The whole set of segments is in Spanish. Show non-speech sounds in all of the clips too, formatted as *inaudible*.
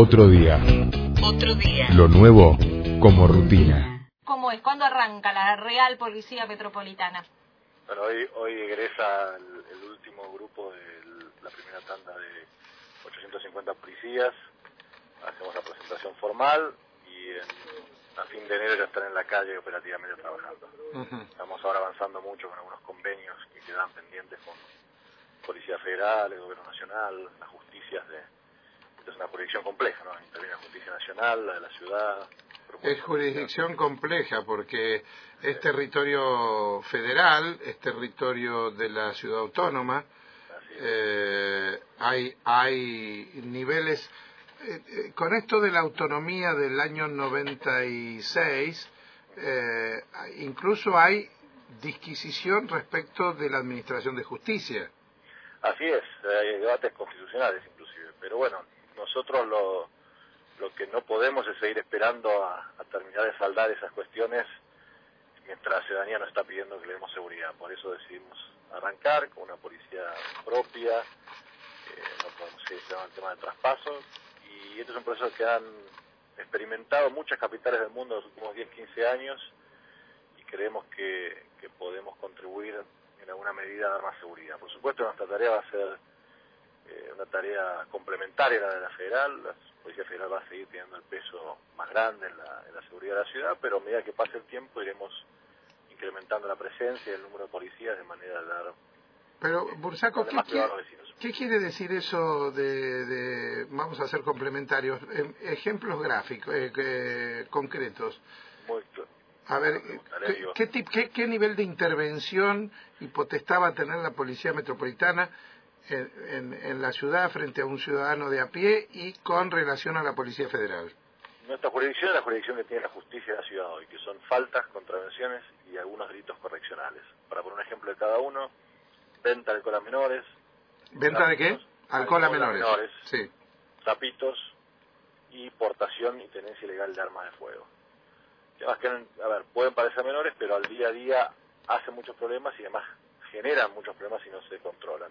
Otro día. Otro día. Lo nuevo como rutina. ¿Cómo es? ¿Cuándo arranca la Real Policía Metropolitana? Bueno, hoy, hoy egresa el, el último grupo de la primera tanda de 850 policías. Hacemos la presentación formal y en, a fin de enero ya están en la calle operativamente trabajando. Estamos ahora avanzando mucho con algunos convenios que quedan pendientes con Policía Federal, el Gobierno Nacional, las justicias de... Es una jurisdicción compleja, ¿no? Interviene la Justicia Nacional, la de la ciudad. Es jurisdicción compleja porque es territorio federal, es territorio de la ciudad autónoma, eh, hay, hay niveles... eh, eh, con esto de la autonomía del año 96, eh, incluso hay disquisición respecto de la administración de justicia. Así es, hay debates constitucionales inclusive, pero bueno, nosotros lo, lo que no podemos es seguir esperando a, terminar de saldar esas cuestiones mientras la ciudadanía nos está pidiendo que le demos seguridad. Por eso decidimos arrancar con una policía propia, eh, no podemos seguir el tema del traspaso, y este es un proceso que han experimentado muchas capitales del mundo en los últimos 10, 15 años, y creemos que, que podemos contribuir en alguna medida a dar más seguridad. Por supuesto, nuestra tarea va a ser eh, una tarea complementaria a la de la federal. La Policía Federal va a seguir teniendo el peso más grande en la, en la seguridad de la ciudad, pero a medida que pase el tiempo iremos incrementando la presencia y el número de policías de manera de dar Pero, Bursaco, darle ¿qué, vecinos. qué quiere decir eso de, de- vamos a hacer complementarios, em, ejemplos gráficos, eh, concretos? Muy cl- A ver, ¿qué, qué qué- qué nivel de intervención y potestad va a tener la Policía Metropolitana en, en- en la ciudad frente a un ciudadano de a pie y con relación a la Policía Federal? Nuestra jurisdicción es la jurisdicción que tiene la justicia de la ciudad hoy, que son faltas, contravenciones y algunos delitos correccionales. Para poner un ejemplo de cada uno, venta de alcohol a menores, ¿Venta de qué? Alcohol a Alcohol a menores. menores. Sí. trapitos y portación y tenencia ilegal de armas de fuego. Temas que, a ver, pueden parecer menores, pero al día a día hacen muchos problemas y además generan muchos problemas si no se controlan.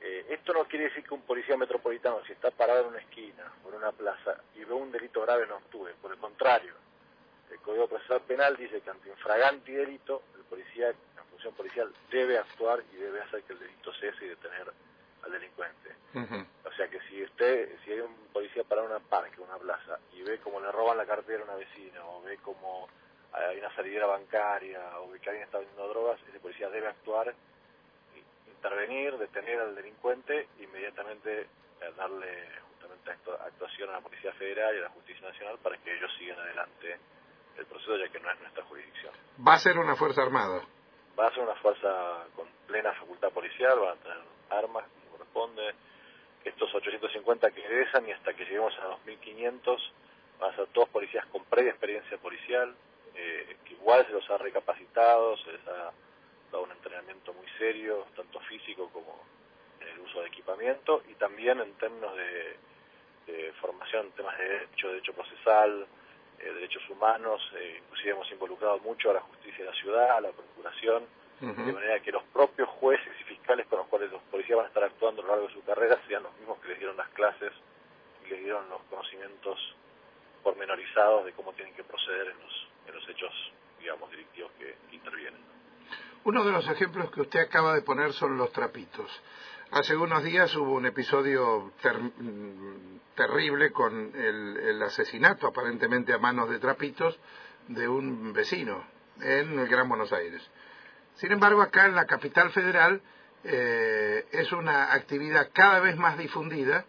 Eh, esto no quiere decir que un policía metropolitano, si está parado en una esquina o en una plaza y ve un delito grave, no actúe. Por el contrario, el Código Procesal Penal dice que ante infraganti delito, el policía, en función policial, debe actuar y debe hacer que el delito cese y detener al delincuente. O sea que si usted, si hay un policía para una parque, una plaza, y ve cómo le roban la cartera a una vecina, o ve cómo hay una salidera bancaria, o ve que alguien está vendiendo drogas, ese policía debe actuar, intervenir, detener al delincuente, e inmediatamente eh, darle justamente actu- actuación a la Policía Federal y a la Justicia Nacional para que ellos sigan adelante el proceso, ya que no es nuestra jurisdicción. Va a ser una Fuerza Armada. Va a ser una fuerza con plena facultad policial, van a tener armas como corresponde. Estos 850 que egresan y hasta que lleguemos a 2500 van a ser todos policías con previa experiencia policial, eh, que igual se los ha recapacitado, se les ha un entrenamiento muy serio, tanto físico como en el uso de equipamiento y también en términos de, de formación en temas de derecho, derecho procesal, eh, derechos humanos, eh, inclusive hemos involucrado mucho a la justicia de la ciudad, a la procuración, de manera que los propios jueces y fiscales con los cuales los policías van a estar actuando a lo largo de su carrera sean los mismos que les dieron las clases y les dieron los conocimientos pormenorizados de cómo tienen que proceder en los, en los hechos, digamos, delictivos que, que intervienen. Uno de los ejemplos que usted acaba de poner son los trapitos. Hace unos días hubo un episodio mm, terrible con el, el asesinato, aparentemente a manos de trapitos, de un vecino en el Gran Buenos Aires. Sin embargo, acá en la capital federal eh, es una actividad cada vez más difundida.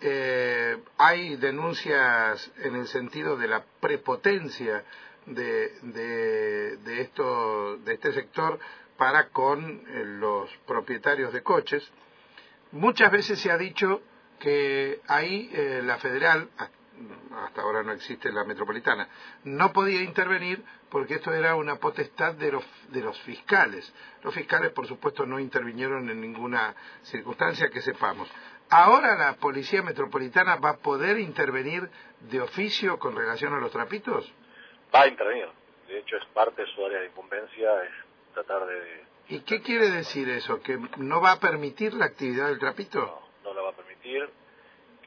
Eh, hay denuncias en el sentido de la prepotencia de, de, esto, de este sector para con eh, los propietarios de coches. Muchas veces se ha dicho que ahí eh, la federal, hasta ahora no existe la metropolitana, no podía intervenir porque esto era una potestad de los, de los fiscales. Los fiscales, por supuesto, no intervinieron en ninguna circunstancia que sepamos. Ahora la Policía Metropolitana va a poder intervenir de oficio con relación a los trapitos. Va a intervenir. De hecho, es parte de su área de incumbencia, es tratar de... ¿Y qué quiere decir eso? ¿Que no va a permitir la actividad del trapito? No, no la va a permitir.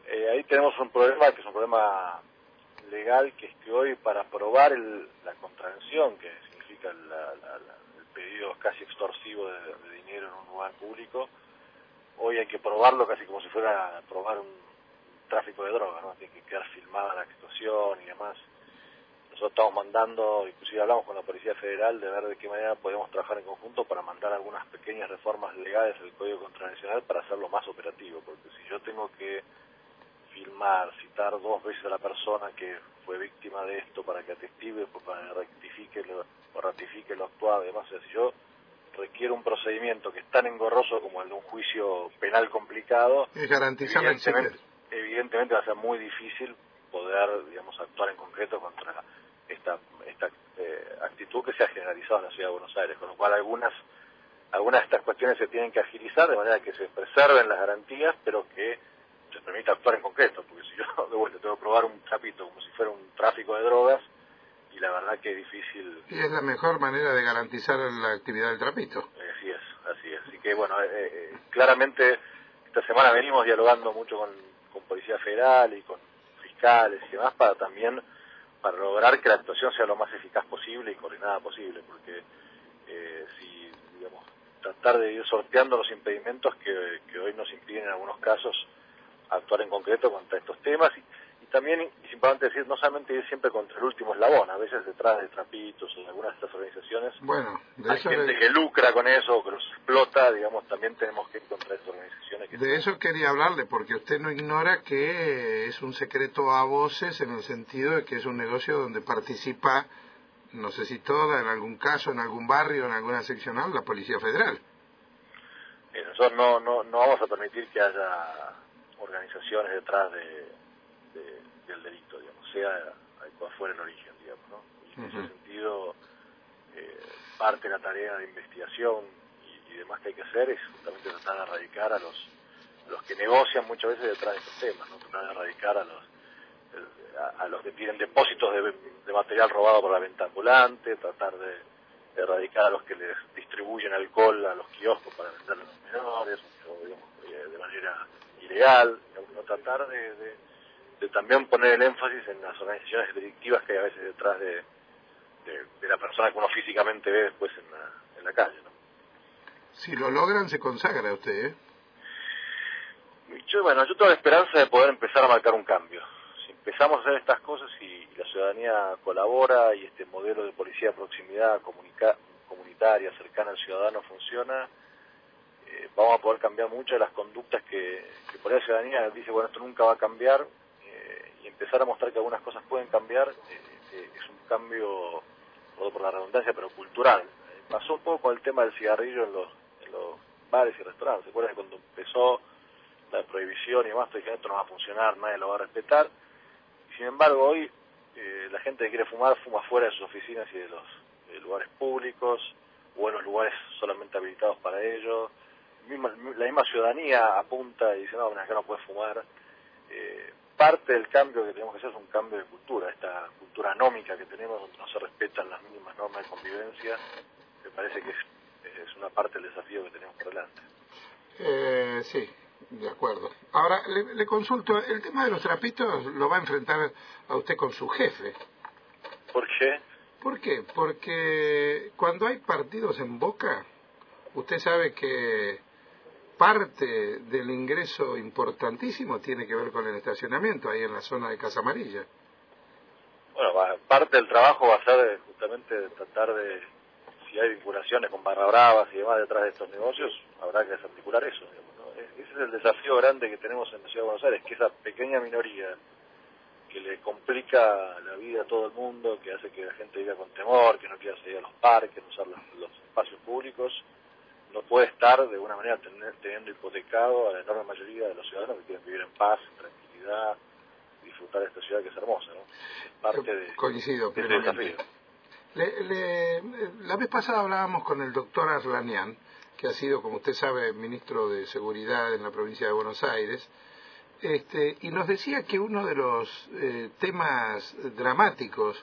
Eh, ahí tenemos un problema que es un problema legal, que es que hoy para probar la contravención, que significa el pedido casi extorsivo de, dinero en un lugar público, hoy hay que probarlo casi como si fuera probar un tráfico de drogas, ¿no? Tiene que quedar filmada la situación y demás. Nosotros estamos mandando, inclusive hablamos con la Policía Federal de ver de qué manera podemos trabajar en conjunto para mandar algunas pequeñas reformas legales al Código Contravencional para hacerlo más operativo, porque si yo tengo que filmar, citar dos veces a la persona que fue víctima de esto para que atestive, pues para que rectifique lo, o ratifique lo actuado, además, si yo requiero un procedimiento que es tan engorroso como el de un juicio penal complicado, es garantizar evidentemente, evidentemente va a ser muy difícil poder, digamos, actuar en concreto contra que se ha generalizado en la ciudad de Buenos Aires, con lo cual algunas algunas de estas cuestiones se tienen que agilizar de manera que se preserven las garantías, pero que se permita actuar en concreto, porque si yo *laughs* de vuelta tengo que probar un trapito como si fuera un tráfico de drogas, y la verdad que es difícil. Y es la mejor manera de garantizar la actividad del trapito. Así es, así es. Así que bueno, eh, eh, claramente esta semana venimos dialogando mucho con, con Policía Federal y con fiscales y demás para también para lograr que la actuación sea lo más eficaz posible y coordinada posible, porque eh, si, digamos, tratar de ir sorteando los impedimentos que, que hoy nos impiden en algunos casos actuar en concreto contra estos temas y, también es importante decir, no solamente ir siempre contra el último eslabón, a veces detrás de trapitos de algunas de estas organizaciones bueno, hay gente que lucra con eso que los explota, digamos, también tenemos que ir contra estas organizaciones. de eso quería hablarle, porque usted no ignora que es un secreto a voces en el sentido de que es un negocio donde participa, no sé si toda, en algún caso, en algún barrio, en alguna seccional, la Policía Federal. Eh, nosotros no, no, no vamos a permitir que haya organizaciones detrás de, del delito, digamos, sea cual fuera el origen, digamos, ¿no? Y en ese sentido, eh, parte de la tarea de investigación y, demás que hay que hacer es justamente tratar de erradicar a los, los que negocian muchas veces detrás de estos temas, ¿no? Tratar de erradicar a los a, los que tienen depósitos de, material robado por la venta ambulante, tratar de, erradicar a los que les distribuyen alcohol a los kioscos para venderlo a los menores, o, digamos, eh, de manera ilegal, no tratar de, también poner el énfasis en las organizaciones delictivas que hay a veces detrás de, de, la persona que uno físicamente ve después en la, en la calle. ¿no? Si lo logran, se consagra usted, ¿eh? Yo, bueno, yo tengo la esperanza de poder empezar a marcar un cambio. Si empezamos a hacer estas cosas y, la ciudadanía colabora y este modelo de policía de proximidad comunitaria, cercana al ciudadano funciona, eh, vamos a poder cambiar muchas de las conductas que, que por ahí la ciudadanía dice, bueno, esto nunca va a cambiar, empezar a mostrar que algunas cosas pueden cambiar, eh, es un cambio, todo por la redundancia, pero cultural. pasó un poco el tema del cigarrillo en los, en los bares y restaurantes. ¿Se acuerdan cuando empezó la prohibición y demás, que esto no va a funcionar, nadie lo va a respetar? sin embargo, hoy la gente que quiere fumar fuma fuera de sus oficinas y de los lugares públicos o en los lugares solamente habilitados para ello la misma ciudadanía apunta y dice, no, acá no puedes fumar. Eh, parte del cambio que tenemos que hacer es un cambio de cultura, esta cultura anómica que tenemos donde no se respetan las mínimas normas de convivencia, me parece que es, una parte del desafío que tenemos por delante. Eh, sí, de acuerdo. Ahora, le, le, consulto, el tema de los trapitos lo va a enfrentar a usted con su jefe. ¿Por qué? ¿Por qué? Porque cuando hay partidos en boca, usted sabe que parte del ingreso importantísimo tiene que ver con el estacionamiento ahí en la zona de Casa Amarilla. Bueno, parte del trabajo va a ser justamente tratar de, si hay vinculaciones con barra bravas y demás detrás de estos negocios, habrá que desarticular eso. E-, ese es el desafío grande que tenemos en la Ciudad de Buenos Aires, que esa pequeña minoría que le complica la vida a todo el mundo, que hace que la gente viva con temor, que no quiera salir a los parques, no usar los espacios públicos, no puede estar de alguna manera teniendo hipotecado a la enorme mayoría de los ciudadanos que quieren vivir en paz, en tranquilidad, disfrutar de esta ciudad que es hermosa, ¿no? parte de, Coincido, de Le, la vez pasada hablábamos con el doctor Arlanian, que ha sido, como usted sabe, ministro de Seguridad en la provincia de Buenos Aires, este, y nos decía que uno de los eh, temas dramáticos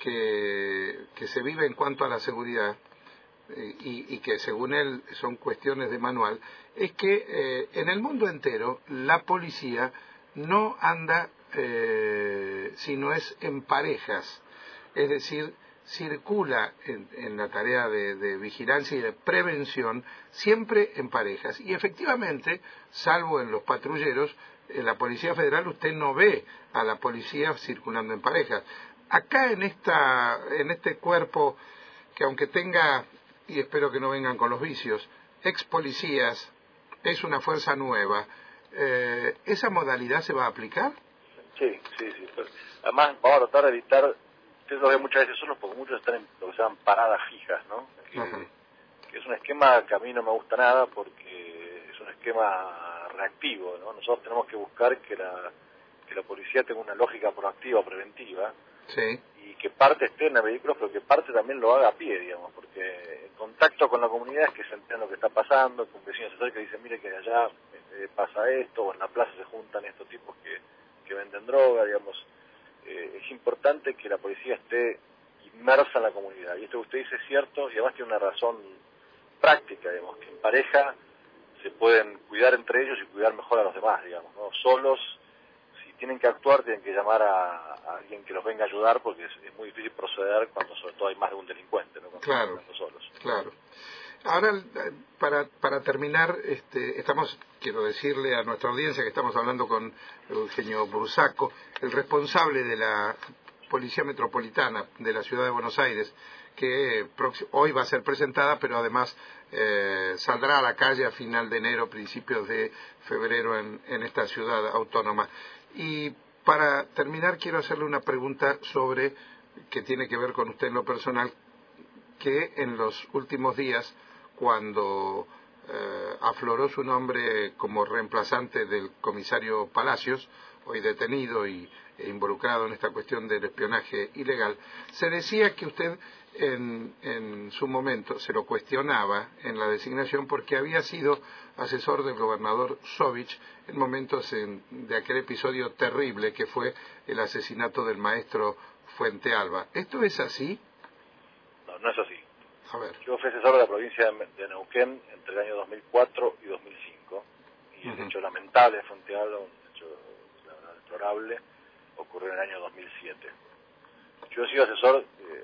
que, que se vive en cuanto a la seguridad y, que según él son cuestiones de manual, es que eh, en el mundo entero la policía no anda eh, si no es en parejas, es decir, circula en, la tarea de, vigilancia y de prevención siempre en parejas. Y efectivamente, salvo en los patrulleros, en la Policía Federal usted no ve a la policía circulando en parejas. Acá en, esta, en este cuerpo, que aunque tenga, y espero que no vengan con los vicios, ex policías, es una fuerza nueva, eh, ¿esa modalidad se va a aplicar? Sí, sí, sí. Además, vamos a tratar de evitar ustedes lo ven muchas veces solos porque muchos están en lo que se llaman paradas fijas, ¿no? Que, es un esquema que a mí no me gusta nada porque es un esquema reactivo, ¿no? Nosotros tenemos que buscar que la, que la policía tenga una lógica proactiva, preventiva, y que parte esté en el vehículo, pero que parte también lo haga a pie, digamos, porque en contacto con la comunidad es que se entiende lo que está pasando, con vecinos que dicen, mire que allá eh, pasa esto, o en la plaza se juntan estos tipos que, que venden droga, digamos, eh, es importante que la policía esté inmersa en la comunidad. Y esto que usted dice es cierto y además tiene una razón práctica, digamos, que en pareja se pueden cuidar entre ellos y cuidar mejor a los demás, digamos, ¿no? Solos, tienen que actuar, tienen que llamar a, alguien que los venga a ayudar porque es, muy difícil proceder cuando sobre todo hay más de un delincuente, ¿no? claro, solos. Claro. Ahora, para, para terminar, este, estamos, quiero decirle a nuestra audiencia que estamos hablando con Eugenio Brusaco, el responsable de la Policía Metropolitana de la Ciudad de Buenos Aires, que hoy va a ser presentada, pero además eh, saldrá a la calle a final de enero, principios de febrero en, en esta ciudad autónoma. Y para terminar, quiero hacerle una pregunta sobre, que tiene que ver con usted en lo personal, que en los últimos días cuando eh, afloró su nombre como reemplazante del comisario Palacios, hoy detenido y e involucrado en esta cuestión del espionaje ilegal, se decía que usted en, en, su momento se lo cuestionaba en la designación porque había sido asesor del gobernador Sovich en momentos de aquel episodio terrible que fue el asesinato del maestro Fuente Alba. ¿Esto es así? No, no es así. Yo fui asesor de la provincia de Neuquén entre el año 2004 y 2005. Y el hecho lamentable de Fontealba, un hecho deplorable, ocurrió en el año 2007. Yo he sido asesor, eh,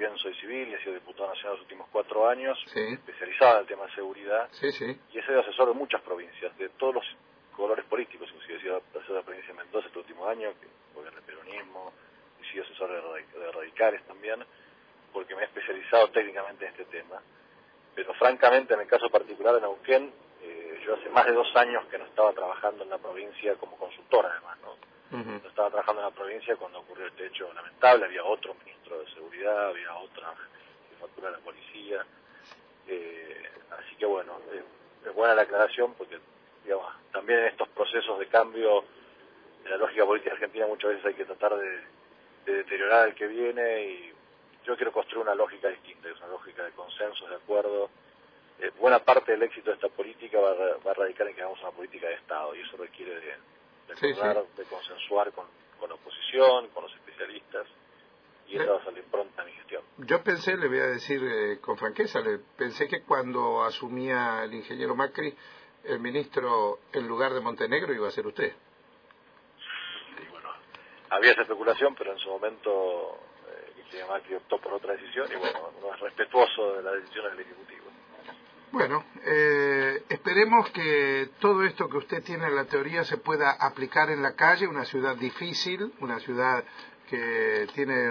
bien soy civil y he sido diputado nacional los últimos cuatro años, especializado en el tema de seguridad, y he sido asesor de muchas provincias, de todos los colores políticos, inclusive he sido asesor de la provincia de Mendoza este último año, que gobierna el peronismo, he sido asesor de radicales también, porque me he especializado técnicamente en este tema. Pero francamente, en el caso particular de Neuquén, eh, yo hace más de dos años que no estaba trabajando en la provincia como consultor, además, ¿no? Estaba trabajando en la provincia cuando ocurrió este hecho lamentable, había otro ministro de seguridad, había otra jefatura de la policía. Eh, así que bueno, eh, es buena la aclaración porque, digamos, también en estos procesos de cambio de la lógica política argentina muchas veces hay que tratar de, de deteriorar el que viene y yo quiero construir una lógica distinta, es una lógica de consenso, de acuerdo. Eh, buena parte del éxito de esta política va a, radicar en que hagamos una política de Estado y eso requiere de, de, consensuar con, la oposición, con los especialistas y eso va a salir pronta mi gestión. Yo pensé, le voy a decir eh, con franqueza, le pensé que cuando asumía el ingeniero Macri, el ministro en lugar de Montenegro iba a ser usted. Sí, bueno, había esa especulación, pero en su momento que optó por otra decisión y bueno, no es respetuoso de las decisiones del Ejecutivo. Bueno, eh, esperemos que todo esto que usted tiene en la teoría se pueda aplicar en la calle, una ciudad difícil, una ciudad que tiene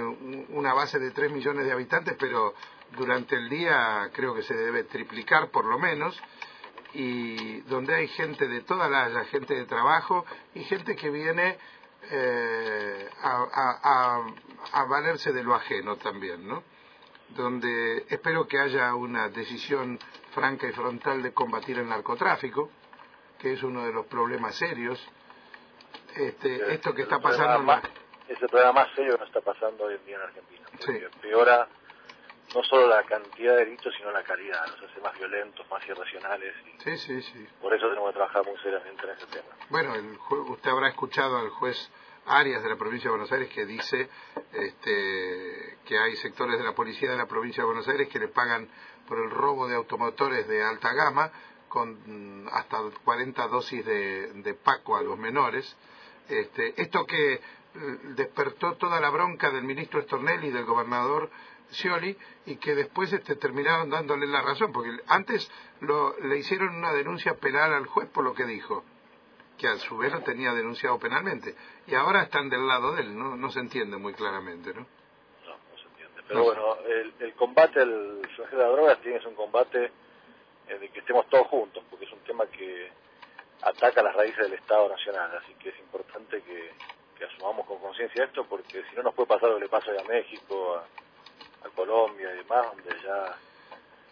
una base de 3 millones de habitantes, pero durante el día creo que se debe triplicar por lo menos, y donde hay gente de toda la gente de trabajo y gente que viene eh, a, a, valerse de lo ajeno también, ¿no? Donde espero que haya una decisión franca y frontal de combatir el narcotráfico, que es uno de los problemas serios. Este, esto que está pasando... Más, es el problema más serio que nos está pasando hoy en día en Argentina. Sí. Empeora no solo la cantidad de delitos, sino la calidad. Nos hace más violentos, más irracionales. sí, sí, sí. Por eso tenemos que trabajar muy seriamente en ese tema. Bueno, el usted habrá escuchado al juez Arias de la provincia de Buenos Aires que dice este, que hay sectores de la policía de la provincia de Buenos Aires que le pagan por el robo de automotores de alta gama con mm, hasta 40 dosis de, de Paco a los menores. Este, esto que eh, despertó toda la bronca del ministro Estornelli y del gobernador Scioli y que después este, terminaron dándole la razón, porque antes lo, le hicieron una denuncia penal al juez por lo que dijo, que a su vez lo tenía denunciado penalmente, y ahora están del lado de él, no, no se entiende muy claramente, ¿no? Pero bueno, el, el combate al flagelo de las drogas tiene que ser un combate eh, de que estemos todos juntos, porque es un tema que ataca las raíces del Estado Nacional, así que es importante que, que asumamos con conciencia esto, porque si no nos puede pasar lo que le pasa a México, a, a Colombia y demás, donde ya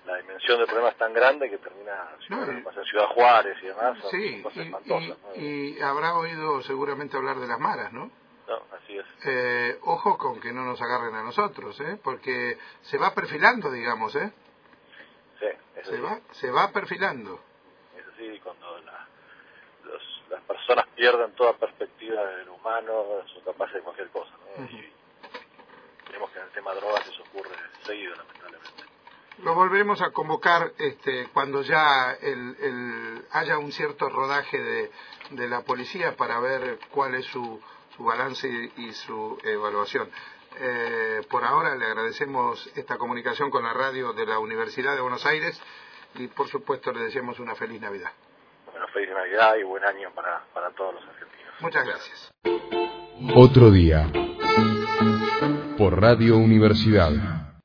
la dimensión del problema es tan grande que termina No, pasa en Ciudad Juárez y demás, son Sí, cosas y, espantosas. y habrá oído seguramente hablar de las maras, ¿no? No, así es. Eh, ojo con que no nos agarren a nosotros, ¿eh? Porque se va perfilando, digamos, ¿eh? Sí, eso Se sí. va, se va perfilando. Es así, cuando la- los- las personas pierden toda perspectiva del humano, son capaces de cualquier cosa. ¿no? Y vemos que en el tema de drogas eso ocurre seguido, lamentablemente. Lo volveremos a convocar este, cuando ya el, el- haya un cierto rodaje de, de la policía para ver cuál es su, su balance y, y su evaluación. Eh, por ahora le agradecemos esta comunicación con la radio de la Universidad de Buenos Aires y por supuesto le deseamos una feliz Navidad. Bueno, feliz Navidad y buen año para, para todos los argentinos. Muchas gracias. Otro día. Por Radio Universidad.